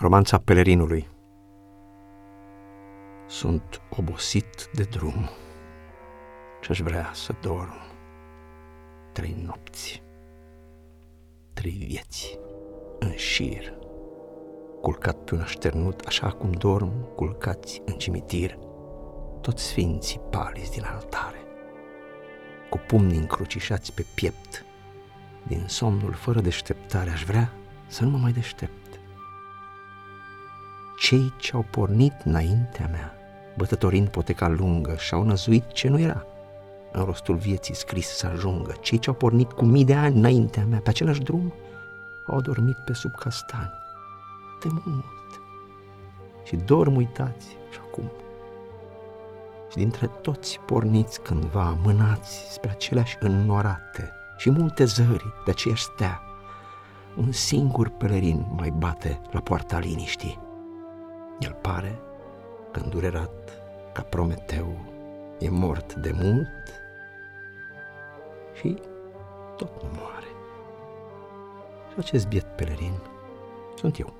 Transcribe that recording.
Romanța pelerinului. Sunt obosit de drum și-aș vrea să dorm. Trei nopți, trei vieți în șir, culcat pe un așternut, așa cum dorm culcați în cimitir, toți sfinții palizi din altare, cu pumni încrucișați pe piept, din somnul fără deșteptare, aș vrea să nu mă mai deștept cei ce au pornit înaintea mea, bătătorind poteca lungă, și-au năzuit ce nu era în rostul vieții scris să ajungă. Cei ce au pornit cu mii de ani înaintea mea, pe același drum, au dormit pe sub castani, de mult. Și dorm uitați și acum. Și dintre toți porniți cândva, mânați spre aceleași înnoarate și multe zări de aceeași stea, un singur pelerin mai bate la poarta liniștii el pare că îndurerat ca Prometeu e mort de mult și tot nu moare. Și acest biet pelerin sunt eu.